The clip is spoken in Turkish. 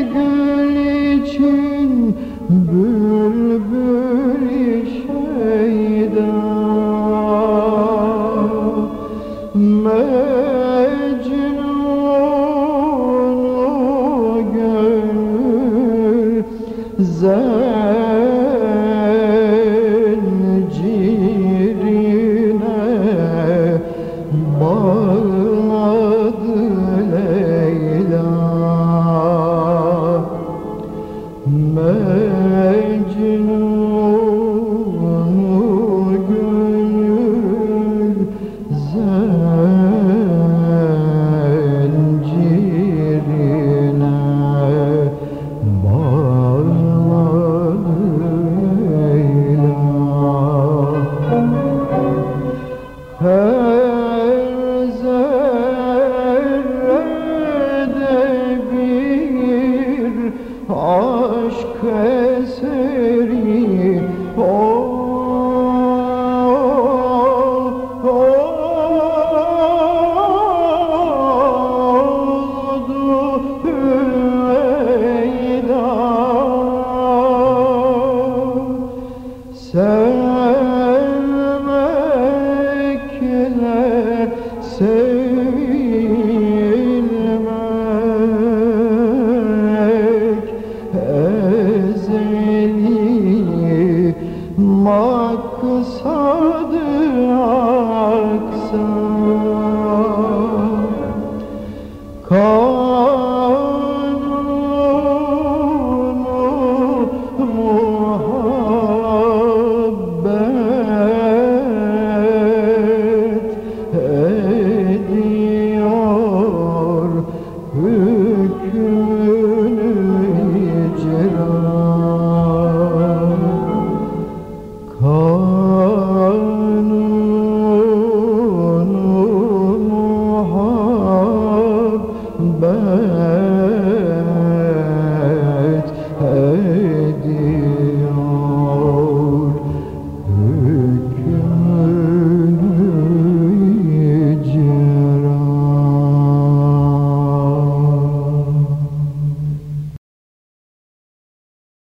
bir gül için bülbül şeyda Mecnun gönül zincirine her olmak sadı aksa Kanunu muhabbet ediyor.